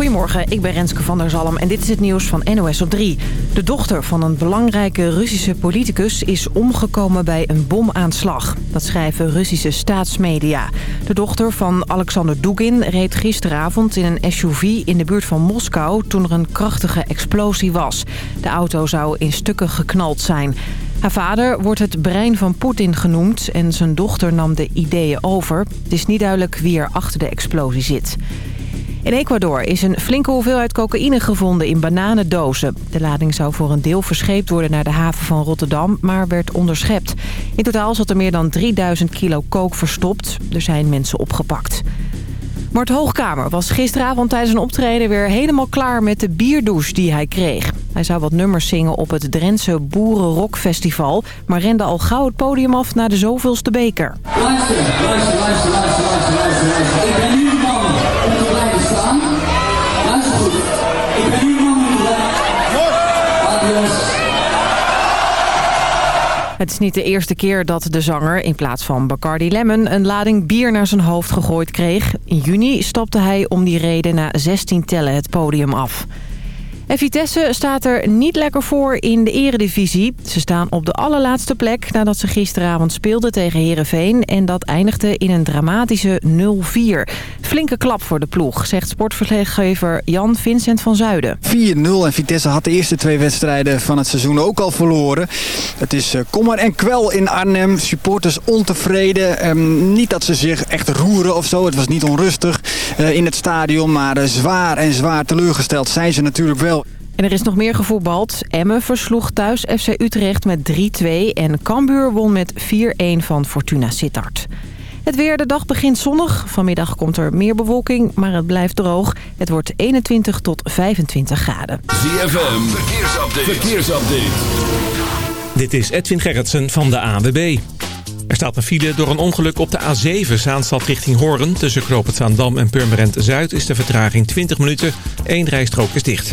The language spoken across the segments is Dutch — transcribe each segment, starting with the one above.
Goedemorgen, ik ben Renske van der Zalm en dit is het nieuws van NOS op 3. De dochter van een belangrijke Russische politicus is omgekomen bij een bomaanslag. Dat schrijven Russische staatsmedia. De dochter van Alexander Dugin reed gisteravond in een SUV in de buurt van Moskou... toen er een krachtige explosie was. De auto zou in stukken geknald zijn. Haar vader wordt het brein van Poetin genoemd en zijn dochter nam de ideeën over. Het is niet duidelijk wie er achter de explosie zit. In Ecuador is een flinke hoeveelheid cocaïne gevonden in bananendozen. De lading zou voor een deel verscheept worden naar de haven van Rotterdam, maar werd onderschept. In totaal zat er meer dan 3000 kilo kook verstopt. Er zijn mensen opgepakt. Mart Hoogkamer was gisteravond tijdens een optreden weer helemaal klaar met de bierdouche die hij kreeg. Hij zou wat nummers zingen op het Drentse Boerenrockfestival... maar rende al gauw het podium af naar de zoveelste beker. Luister, luister, luister, luister, Het is niet de eerste keer dat de zanger in plaats van Bacardi Lemon... een lading bier naar zijn hoofd gegooid kreeg. In juni stapte hij om die reden na 16 tellen het podium af. En Vitesse staat er niet lekker voor in de eredivisie. Ze staan op de allerlaatste plek nadat ze gisteravond speelden tegen Herenveen En dat eindigde in een dramatische 0-4. Flinke klap voor de ploeg, zegt sportverslaggever Jan Vincent van Zuiden. 4-0 en Vitesse had de eerste twee wedstrijden van het seizoen ook al verloren. Het is uh, kommer en kwel in Arnhem. Supporters ontevreden. Um, niet dat ze zich echt roeren of zo. Het was niet onrustig uh, in het stadion. Maar uh, zwaar en zwaar teleurgesteld zijn ze natuurlijk wel. En er is nog meer gevoetbald. Emmen versloeg thuis FC Utrecht met 3-2 en Cambuur won met 4-1 van Fortuna Sittard. Het weer, de dag begint zonnig. Vanmiddag komt er meer bewolking, maar het blijft droog. Het wordt 21 tot 25 graden. ZFM, verkeersupdate. verkeersupdate. Dit is Edwin Gerritsen van de ANWB. Er staat een file door een ongeluk op de A7 Zaanstad richting Hoorn. Tussen Knoop Zaandam en Purmerend Zuid is de vertraging 20 minuten. Eén rijstrook is dicht.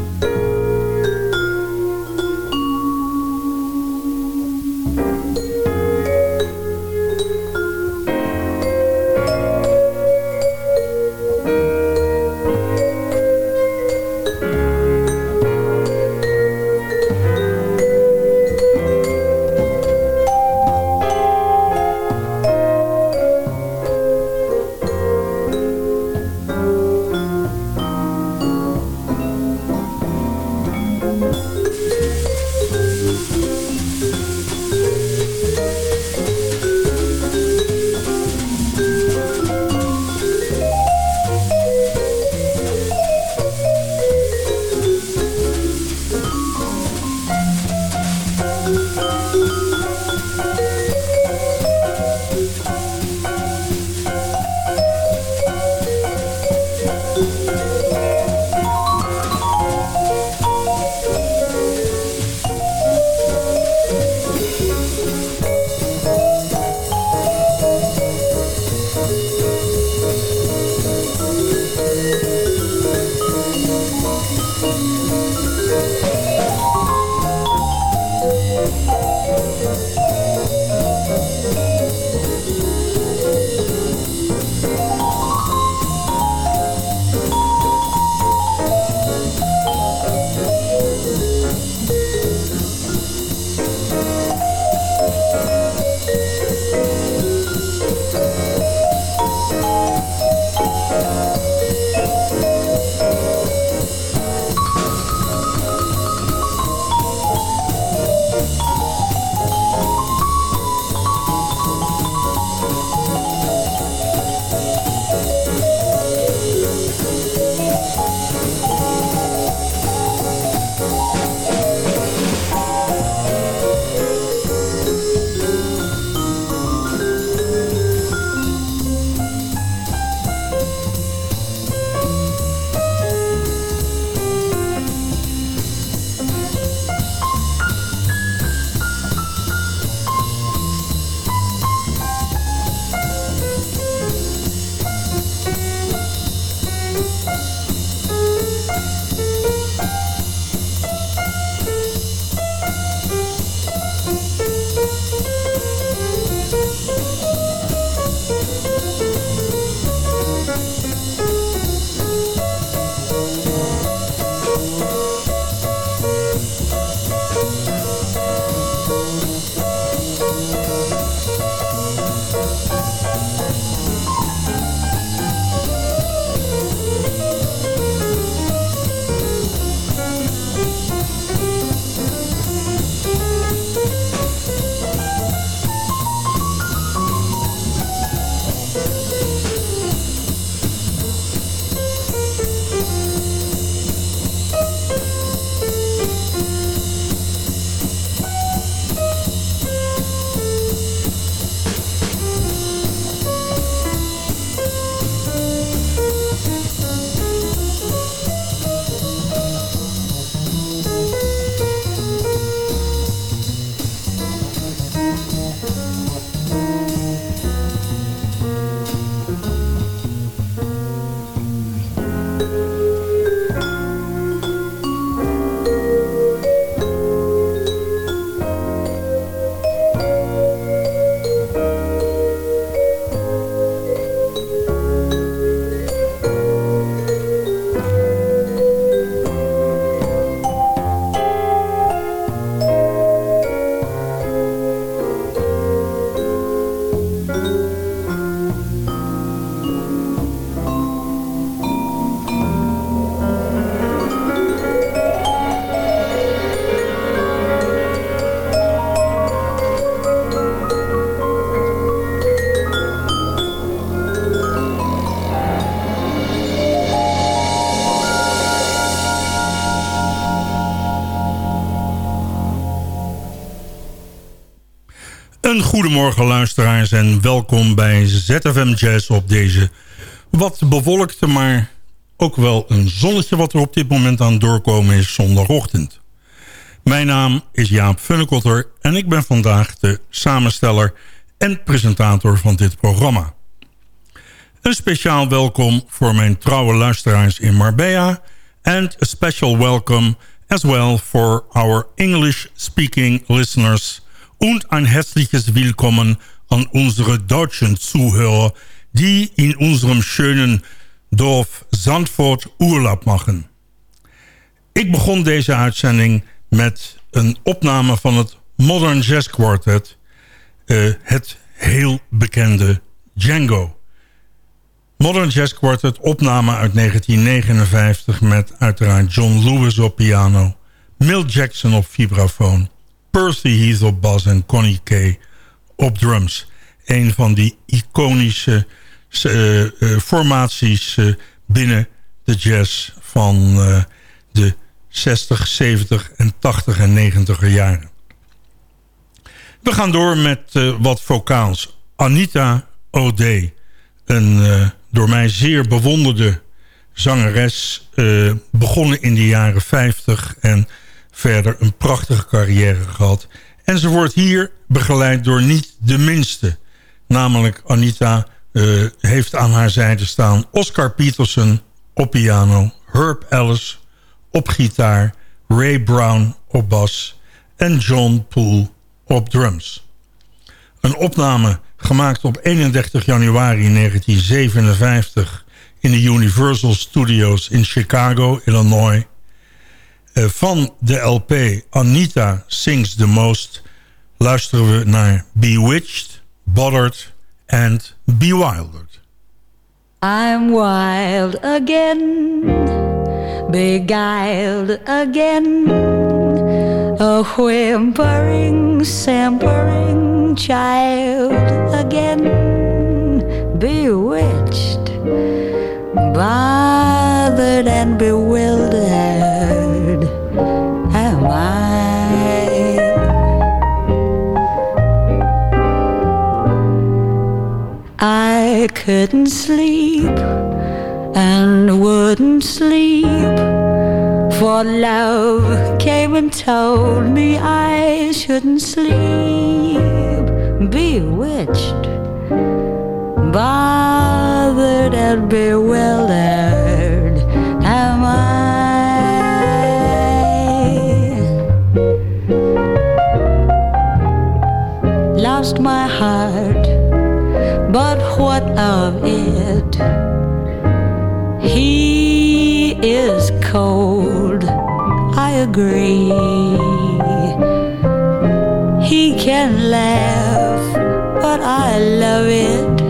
Een goedemorgen luisteraars en welkom bij ZFM Jazz op deze wat bewolkte, maar ook wel een zonnetje wat er op dit moment aan doorkomen is zondagochtend. Mijn naam is Jaap Funnekotter en ik ben vandaag de samensteller en presentator van dit programma. Een speciaal welkom voor mijn trouwe luisteraars in Marbella and a special welcome as well for our English-speaking listeners und ein herzliches Willkommen an unsere deutschen Zuhörer, die in unserem schönen Dorf Zandvoort Urlaub machen. Ik begon deze uitzending met een opname van het Modern Jazz Quartet, uh, het heel bekende Django. Modern Jazz Quartet, opname uit 1959 met uiteraard John Lewis op piano, Milt Jackson op vibrafoon, Percy Heath op bas en Connie Kay op drums. Een van die iconische uh, uh, formaties uh, binnen de jazz van de 60, 70 en 80 en 90 jaren. We gaan door met wat vocaals. Anita O'Day, een door mij zeer bewonderde zangeres... begonnen in de jaren 50 en verder een prachtige carrière gehad. En ze wordt hier begeleid door niet de minste. Namelijk Anita uh, heeft aan haar zijde staan Oscar Peterson op piano... Herb Ellis op gitaar... Ray Brown op bas en John Poole op drums. Een opname gemaakt op 31 januari 1957 in de Universal Studios in Chicago, Illinois... Eh, van de LP Anita Sings the Most... luisteren we naar Bewitched, Bothered and Bewildered. I'm wild again, beguiled again... A whimpering, simpering child again. Bewitched, bothered and bewildered I couldn't sleep and wouldn't sleep. For love came and told me I shouldn't sleep. Bewitched, bothered and bewildered am I. Lost my heart but what of it? He is cold, I agree. He can laugh, but I love it.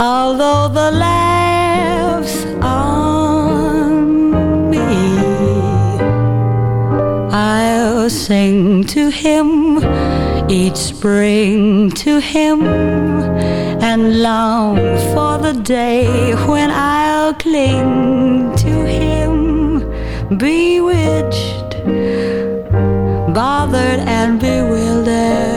Although the laughs on me, I'll sing to him each spring to him and long for the day when I'll cling to him, bewitched, bothered, and bewildered.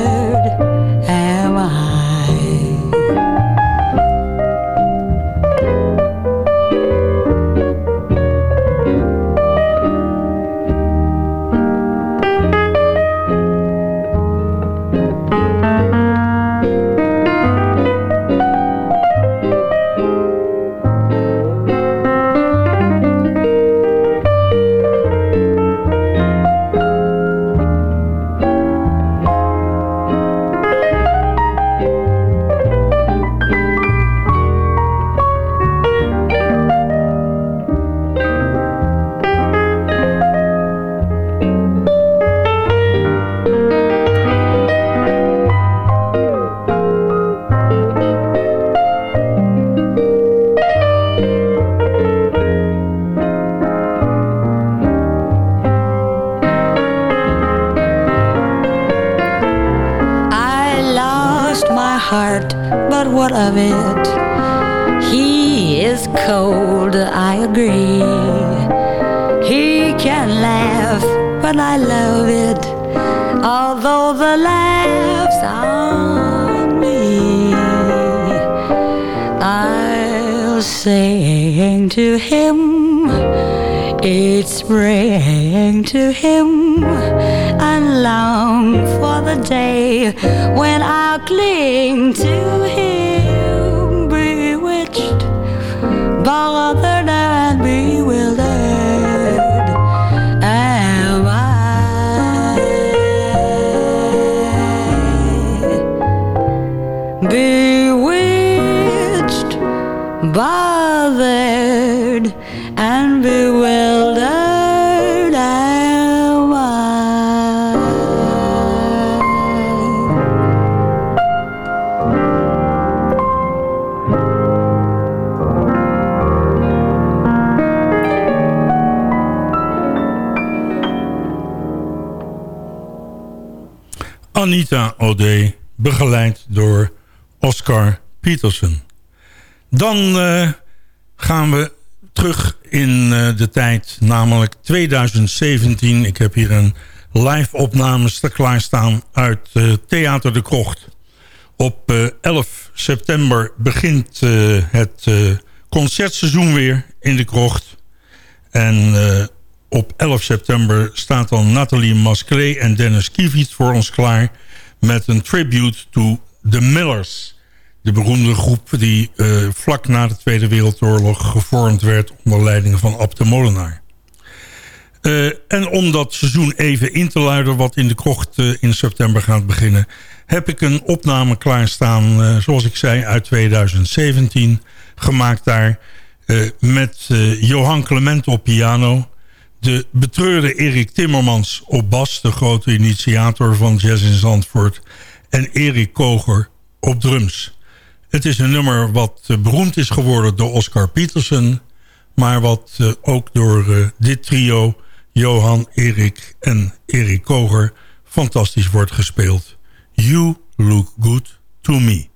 But I love it. Although the laughs on me. I'll sing to him It's spring to him and long for the day when I'll cling to him, bewitched, bothered and O'Day, begeleid door Oscar Peterson. Dan eh, gaan we terug in eh, de tijd, namelijk 2017. Ik heb hier een live opnames te klaarstaan uit eh, Theater de Krocht. Op eh, 11 september begint het concertseizoen weer in de Krocht. En op 11 september staat dan Nathalie Masclé en Dennis Kievit voor ons klaar... met een tribute to The Millers. De beroemde groep die eh, vlak na de Tweede Wereldoorlog gevormd werd... onder leiding van Ab de Molenaar. Eh, en om dat seizoen even in te luiden wat in de krocht eh, in september gaat beginnen... heb ik een opname klaarstaan, zoals ik zei, uit 2017. Gemaakt daar met Johan Clement op piano... de betreurde Erik Timmermans op bas... de grote initiator van Jazz in Zandvoort... en Erik Koger op drums. Het is een nummer wat eh, beroemd is geworden door Oscar Peterson... maar wat eh, ook door eh, dit trio... Johan, Erik en Erik Koger fantastisch wordt gespeeld. You look good to me.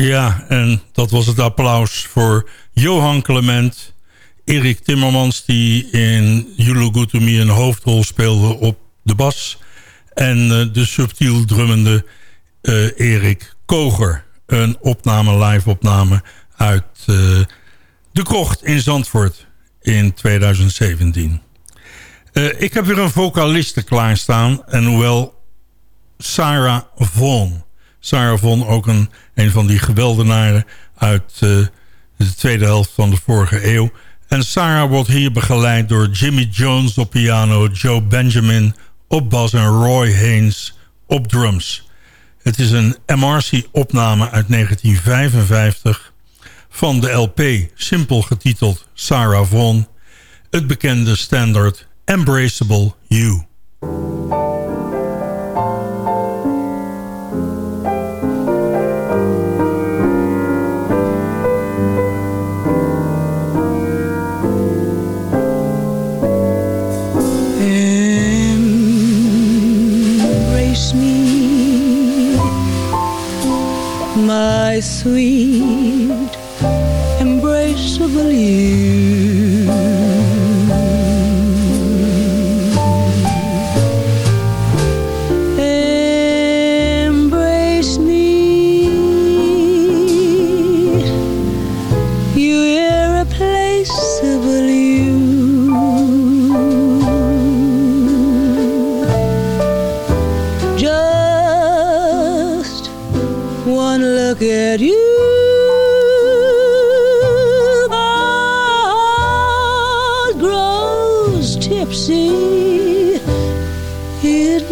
Ja, en dat was het applaus voor Johan Clement... Erik Timmermans, die in To Me een hoofdrol speelde op de bas... en eh, de subtiel drummende uh, Erik Koger. Een opname, live opname uit uh, De Krocht in Zandvoort in 2017. ik heb weer een vocaliste klaarstaan. En hoewel Sarah Vaughan... Sarah Vaughan ook een, een van die geweldenaren uit de tweede helft van de vorige eeuw... En Sarah wordt hier begeleid door Jimmy Jones op piano... Joe Benjamin op bas en Roy Haynes op drums. Het is een MRC-opname uit 1955 van de LP... simpel getiteld Sarah Vaughan... het bekende standaard Embraceable You. Sweet, embraceable you.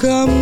ко мне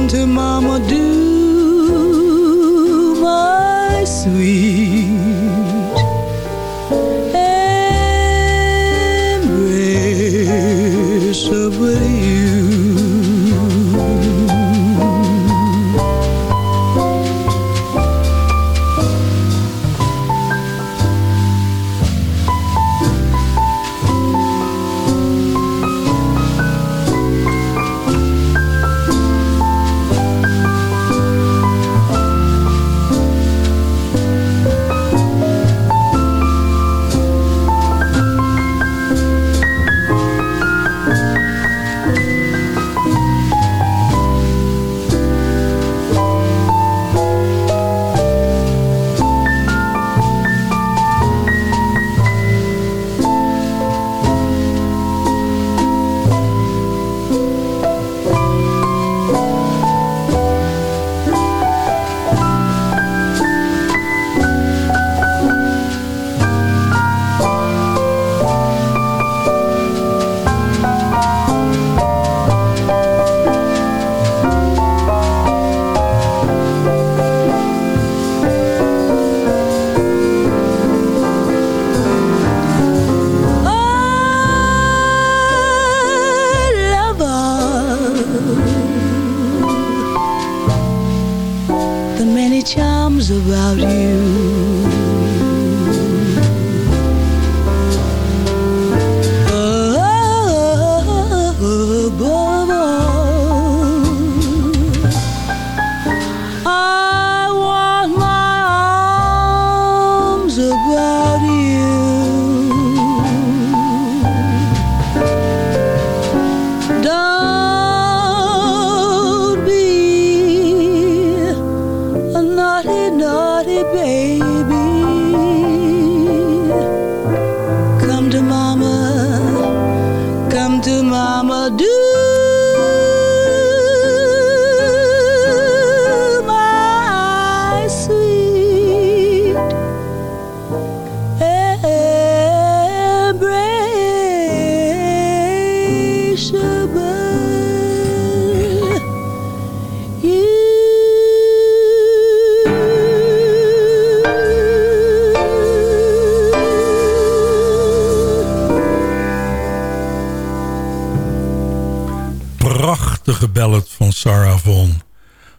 Prachtige van Sarah Vaughan.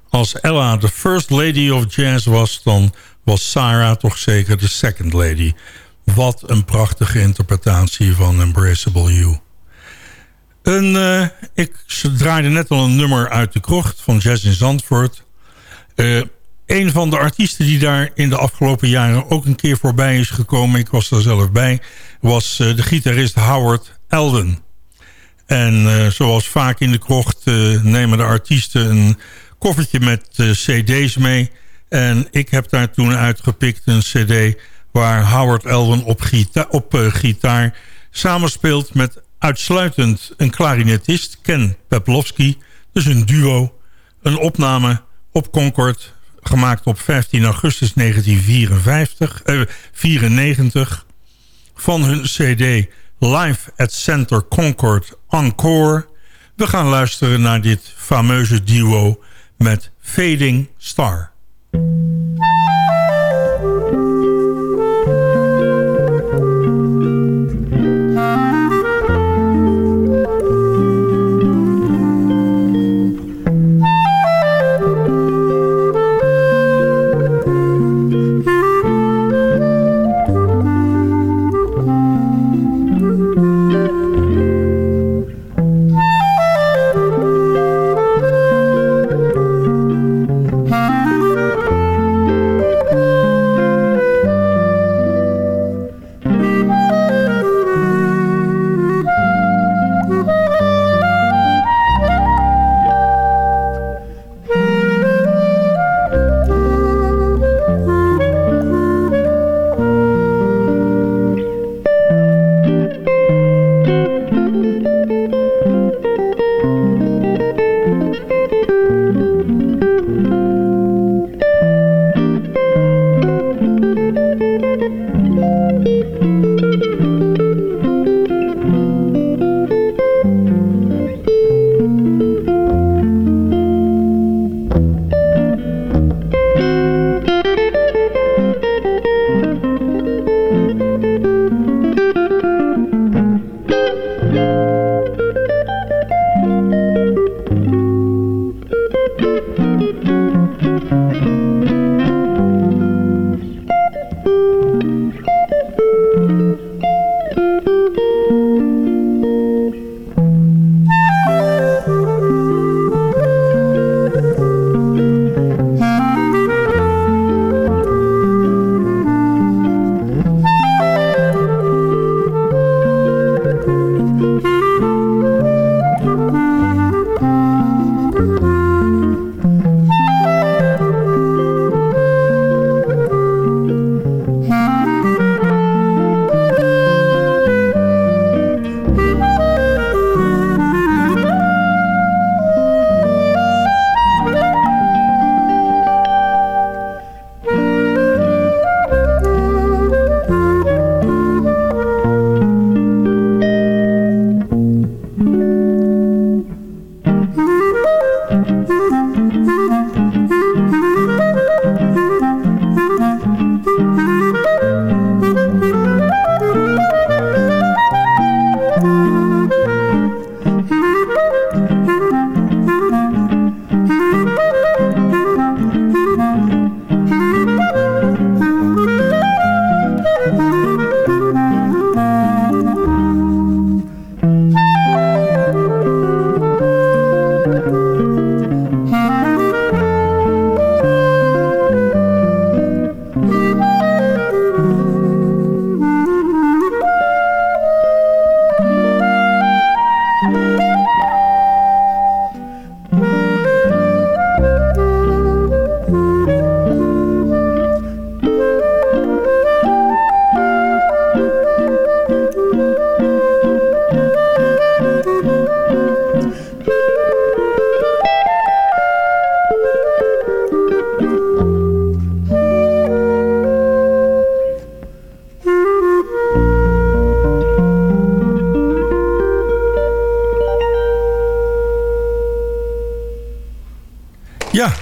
Als Ella de first lady of jazz was... dan was Sarah toch zeker de second lady. Wat een prachtige interpretatie van Embraceable You. Een, eh, ik draaide net al een nummer uit de krocht van Jazz in Zandvoort. Eh, een van de artiesten die daar in de afgelopen jaren ook een keer voorbij is gekomen... ik was er zelf bij, was eh, de gitarist Howard Eldon. En eh, zoals vaak in de krocht eh, nemen de artiesten een koffertje met eh, cd's mee. En ik heb daar toen uitgepikt een cd waar Howard Eldon op, gita op eh, gitaar samenspeelt met uitsluitend een klarinetist, Ken Peplowski. Dus een duo, een opname op Concord, gemaakt op 15 augustus 1954, eh, 94, van hun cd Live at Center Concord Encore. We gaan luisteren naar dit fameuze duo met Fading Star.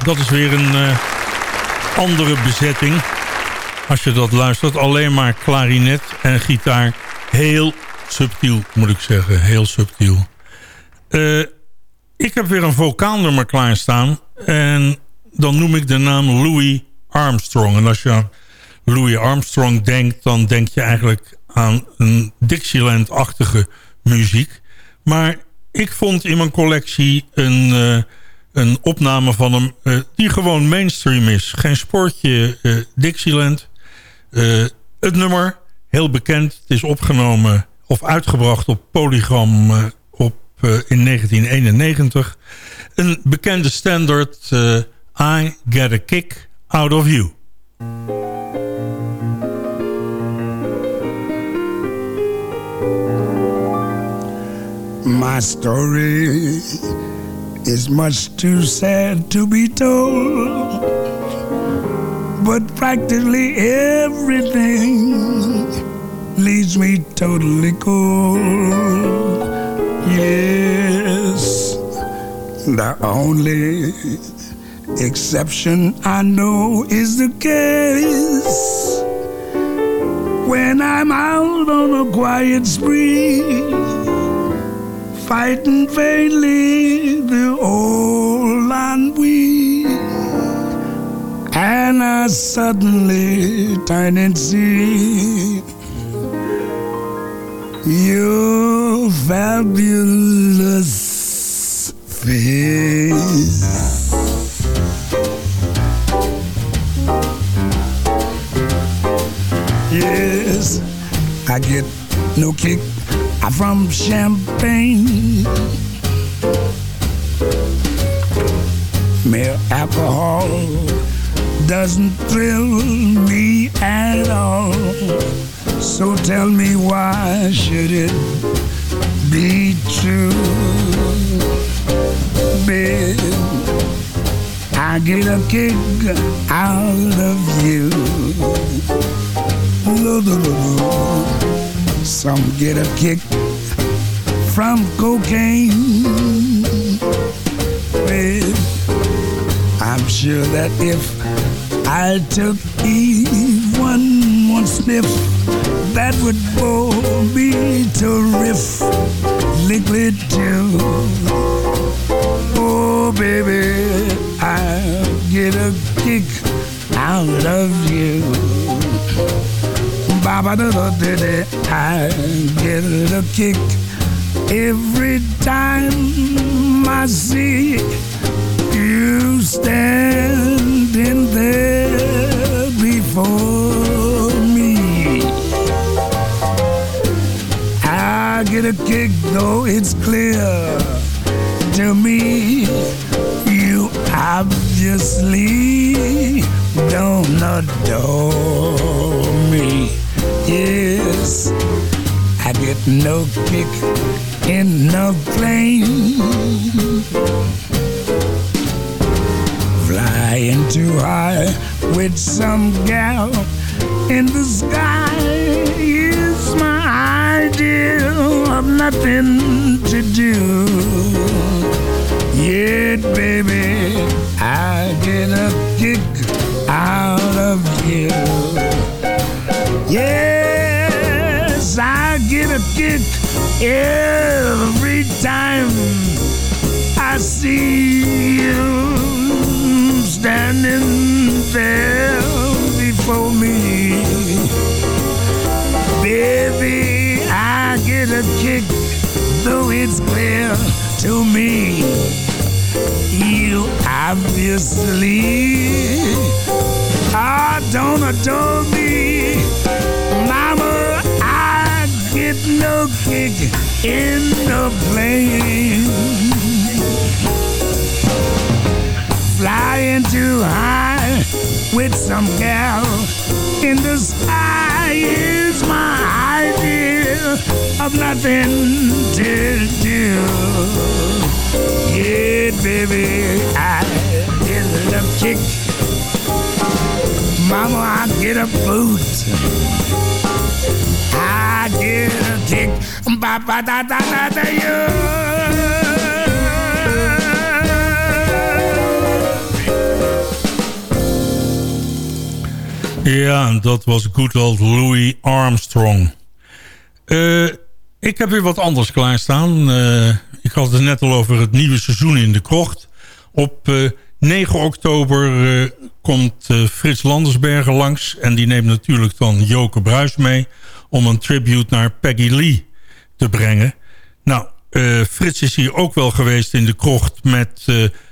Dat is weer een uh, andere bezetting. Als je dat luistert, alleen maar klarinet en gitaar. Heel subtiel, moet ik zeggen. Heel subtiel. Uh, ik heb weer een vocaalnummer klaarstaan. En dan noem ik de naam Louis Armstrong. En als je aan Louis Armstrong denkt... dan denk je eigenlijk aan een Dixieland-achtige muziek. Maar ik vond in mijn collectie een, uh, een opname van hem... Uh, die gewoon mainstream is. Geen sportje uh, Dixieland. het nummer, heel bekend. Het is opgenomen of uitgebracht op Polygram op, in 1991. Een bekende standard... I Get a Kick Out of You. My story is much too sad to be told, but practically everything leaves me totally cold. Yes, the only exception I know is the case when I'm out on a quiet spree, fighting vainly the old ennui, and I suddenly turn and see your fabulous face. Yes, I get no kick from champagne. Mere alcohol doesn't thrill me at all. So tell me why should it be true? Babe, I get a kick out of you. Some get a kick from cocaine. Well, I'm sure that if I took even one sniff, that would bore me to riff liquid too. Oh, baby, I'll get a kick out of you. Da da da da, I get a kick every time I see you standing there before me. I get a kick though it's clear to me you obviously don't adore me. Yes, I get no kick in no plane. Flying too high with some gal in the sky is my idea of nothing to do. Yet, baby, I get a kick out of you. I get a kick every time I see you standing there before me. Baby, I get a kick, though it's clear to me. You obviously I don't adore me. No kick in the plane. Flying too high with some gal in the sky is my idea of nothing to do. Yeah, baby, I get a kick Mama, I get a boot. I get you. Ja, dat was good old Louis Armstrong. Eh, ik heb weer wat anders klaarstaan. Eh, ik had het net al over het nieuwe seizoen in de krocht. Op eh, 9 oktober komt Frits Landersbergen langs. En die neemt natuurlijk dan Joke Bruis mee om een tribute naar Peggy Lee te brengen. Nou, Frits is hier ook wel geweest in de krocht... met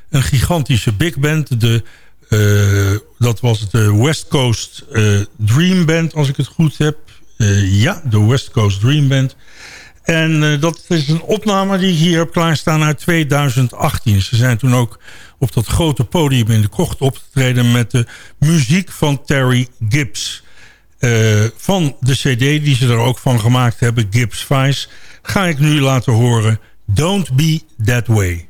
een gigantische big band. De uh, dat was de West Coast Dream Band, als ik het goed heb. Ja, de West Coast Dream Band. En dat is een opname die hier heb klaarstaan uit 2018. Ze zijn toen ook op dat grote podium in de krocht opgetreden... met de muziek van Terry Gibbs. Van de cd die ze er ook van gemaakt hebben, Gibbs Vice... ga ik nu laten horen Don't Be That Way.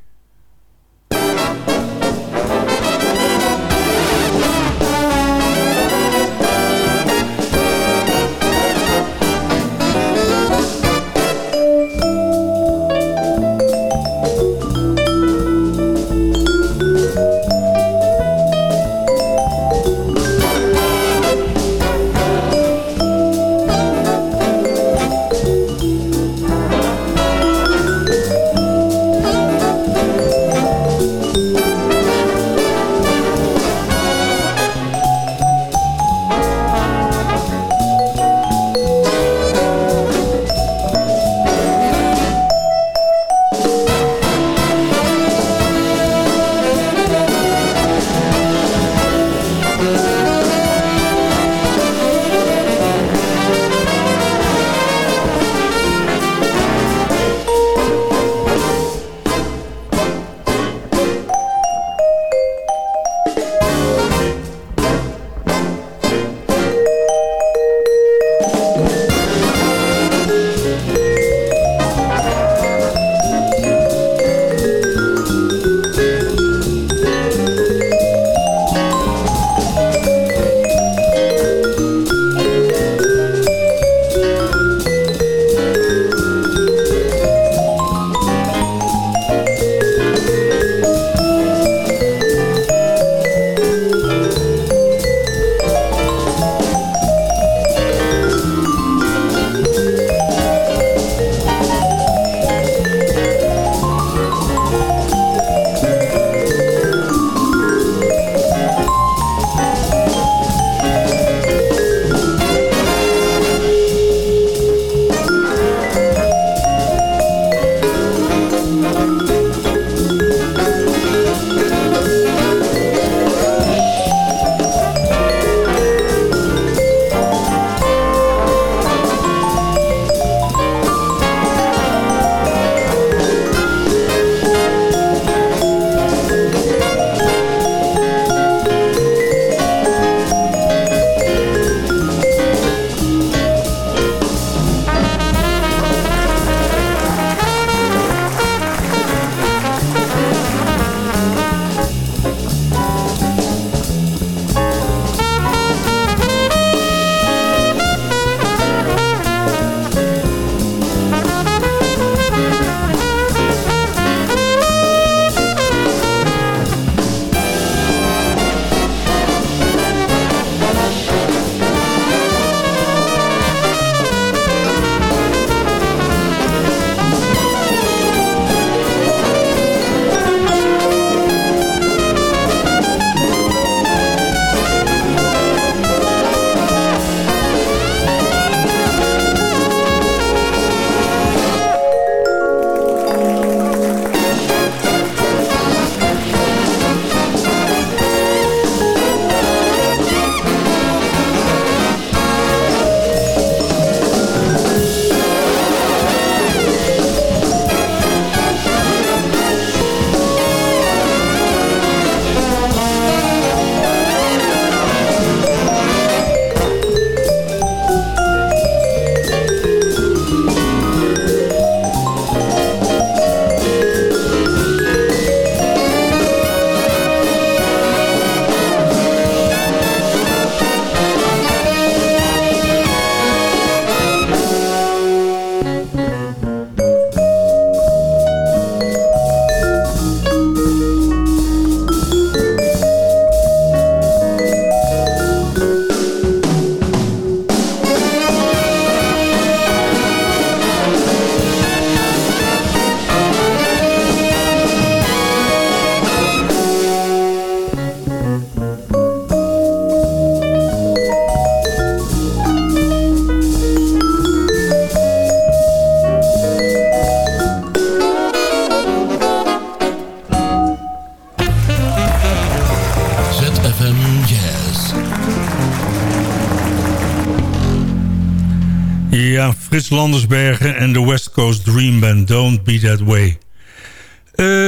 Frits Landersbergen en de West Coast Dream Band. Don't be that way. Uh,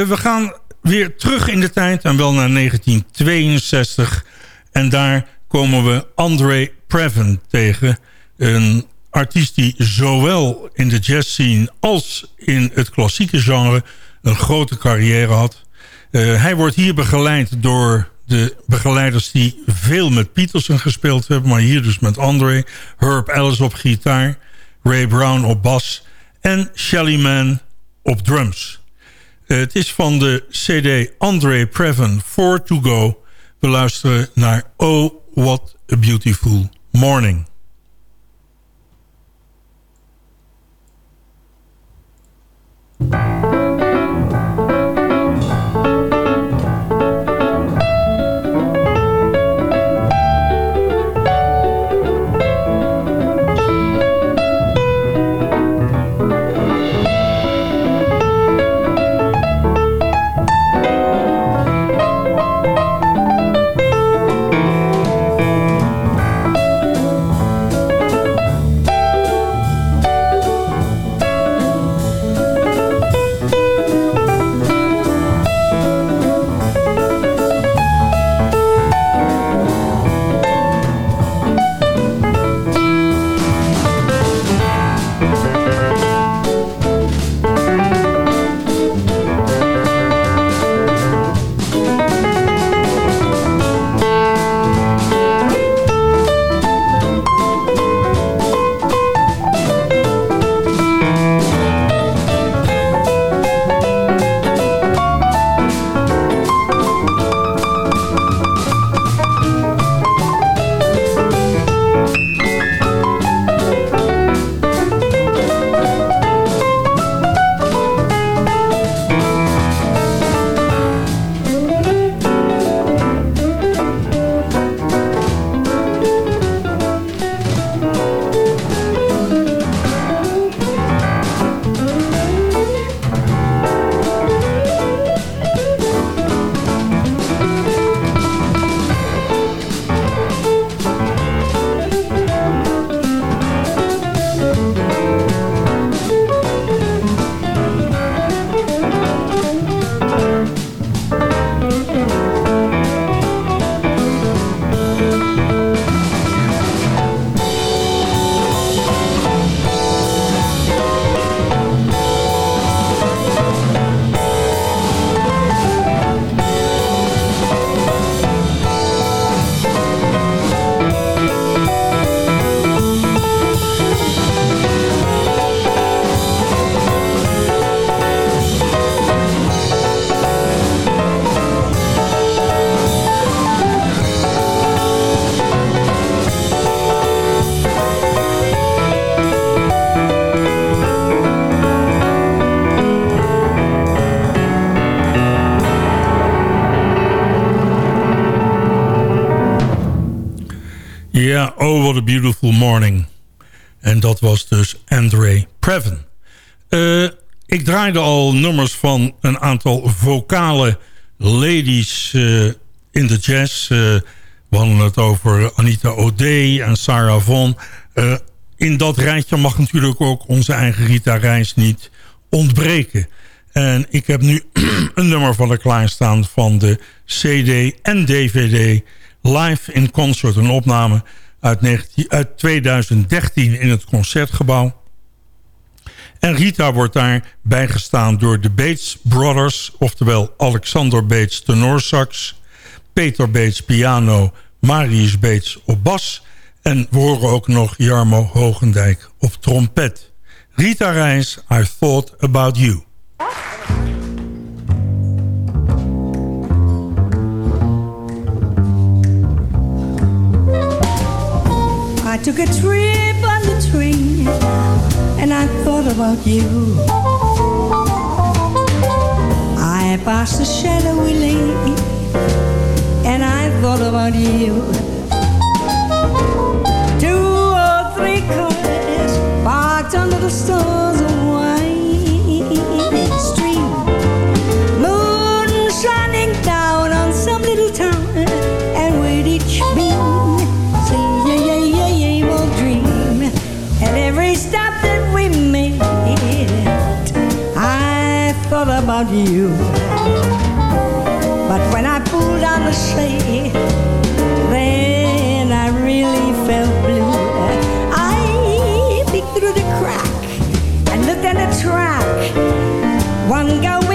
we gaan weer terug in de tijd en wel naar 1962. En daar komen we André Previn tegen. Een artiest die zowel in de jazz scene als in het klassieke genre een grote carrière had. Uh, hij wordt hier begeleid door de begeleiders die veel met Peterson gespeeld hebben... maar hier dus met André, Herb Ellis op gitaar... Ray Brown op bas en Shelly Man op drums. Het is van de cd André Previn 4 to Go. We luisteren naar Oh, What a Beautiful Morning. Oh What a Beautiful Morning. En dat was dus Andre Previn. Uh, ik draaide al nummers van een aantal vocale ladies uh, in de jazz. Uh, we hadden het over Anita O'Day en Sarah Vaughan. in dat rijtje mag natuurlijk ook onze eigen Rita Reis niet ontbreken. En ik heb nu een nummer van de klaarstaan van de CD en DVD live in concert. Een opname uit, 19, uit 2013 in het Concertgebouw. En Rita wordt daar bijgestaan door de Bates Brothers... oftewel Alexander Bates tenorsax... Peter Bates piano, Marius Bates op bas... en we horen ook nog Jarmo Hogendijk op trompet. Rita Reis, I Thought About You. I took a trip on the train and I thought about you. I passed the shadowy lane and I thought about you. Two or three cars parked under the stars about you. But when I pulled down the shade, then I really felt blue. I peeked through the crack and looked at the track. One going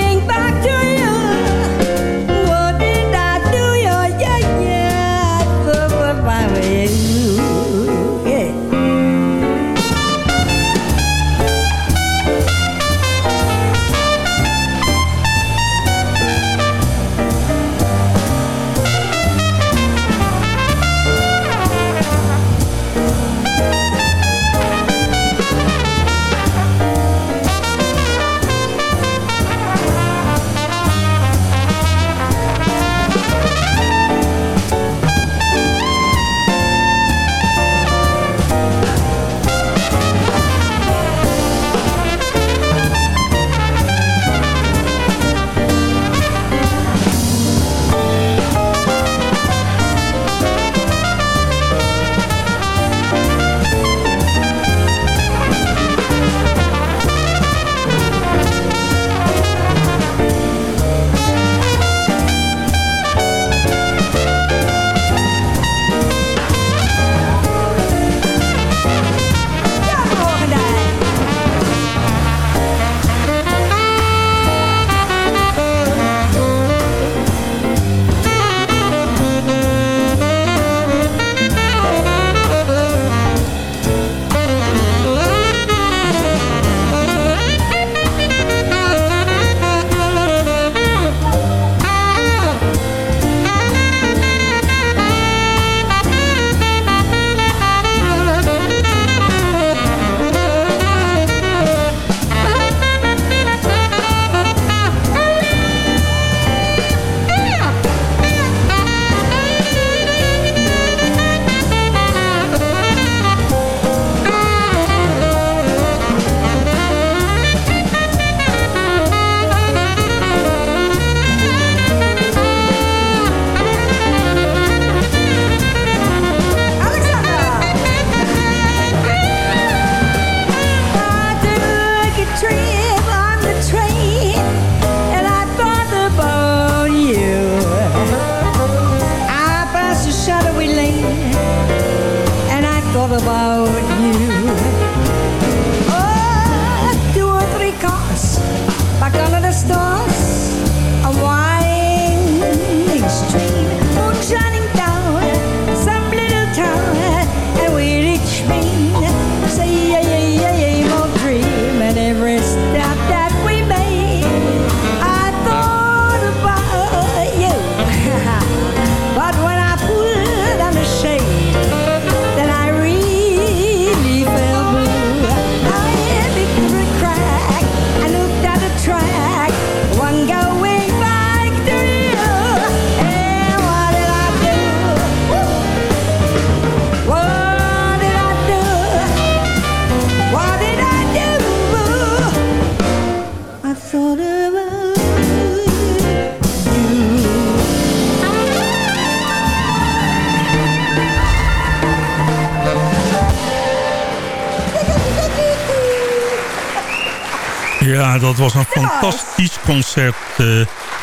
dat was een fantastisch concert eh,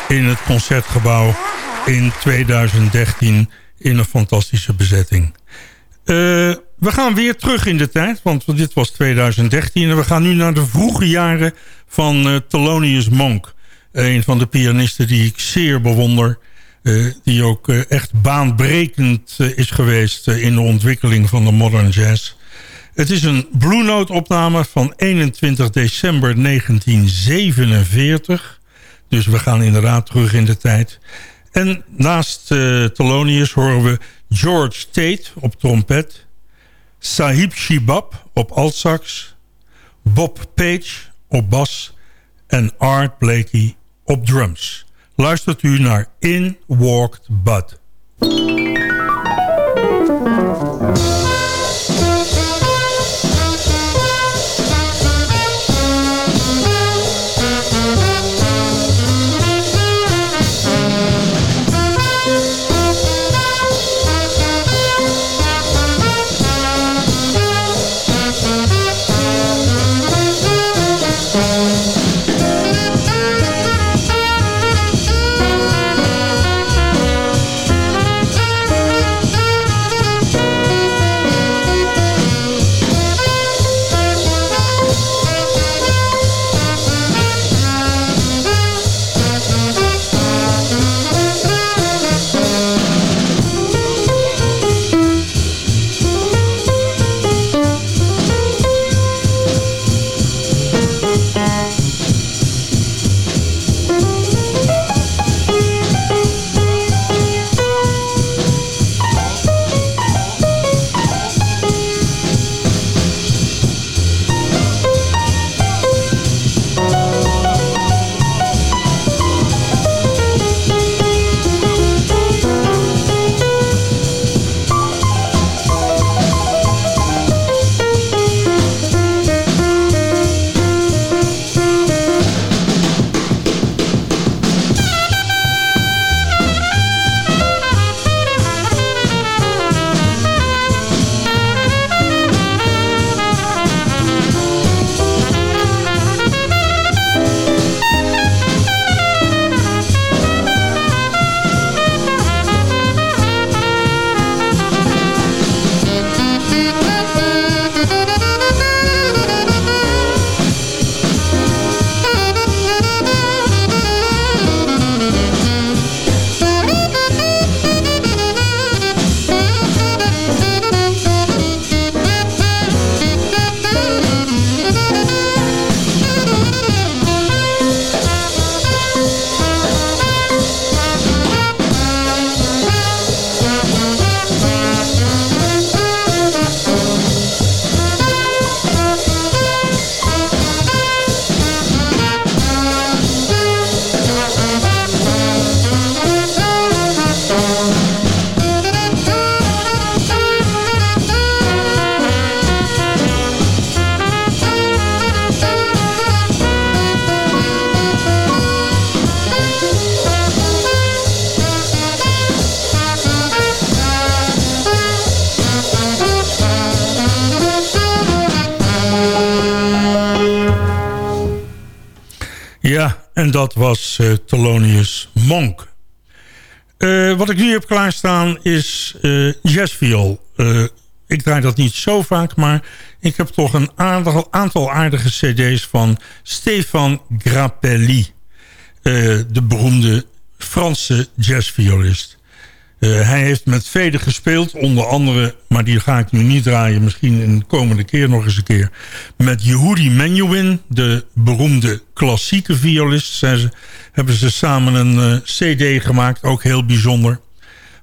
in het Concertgebouw in 2013 in een fantastische bezetting. Eh, we gaan weer terug in de tijd, want dit was 2013 en we gaan nu naar de vroege jaren van eh, Thelonious Monk. Een van de pianisten die ik zeer bewonder. die ook echt baanbrekend is geweest in de ontwikkeling van de modern jazz. Het is een Blue Note opname van 21 december 1947. Dus we gaan inderdaad terug in de tijd. En naast uh, Thelonious horen we George Tate op trompet... Sahib Shibab op altsax... Bob Page op bas... en Art Blakey op drums. Luistert u naar In Walked Bud. En dat was uh, Thelonious Monk. Uh, wat ik nu heb klaarstaan is uh, jazzviool. ik draai dat niet zo vaak, maar ik heb toch een aantal, aantal aardige cd's van Stefan Grappelli. de beroemde Franse jazzviolist. Uh, hij heeft met velen gespeeld, onder andere... maar die ga ik nu niet draaien, misschien een komende keer nog eens een keer... met Yehudi Menuhin, de beroemde klassieke violist... Ze, hebben ze samen een uh, cd gemaakt, ook heel bijzonder...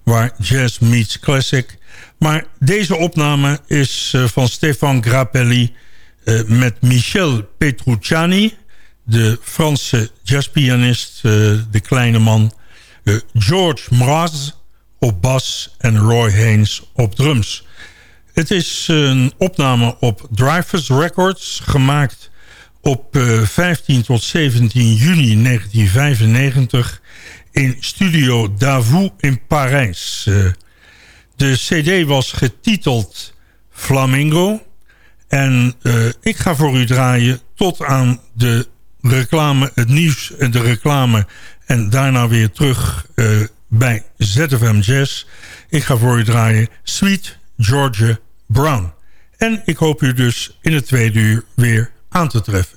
waar jazz meets classic. Maar deze opname is uh, van Stefan Grappelli... met Michel Petrucciani, de Franse jazzpianist, de kleine man... George Mraz op bas en Roy Haynes op drums. Het is een opname op Drivers Records, gemaakt op 15 eh, tot 17 juni 1995 in Studio Davout in Parijs. Eh, de cd was getiteld Flamingo. En uh, ik ga voor u draaien tot aan de reclame, het nieuws en de reclame. En daarna weer terug uh, bij ZFM Jazz. Ik ga voor u draaien Sweet Georgia Brown. En ik hoop u dus in het tweede uur weer aan te treffen.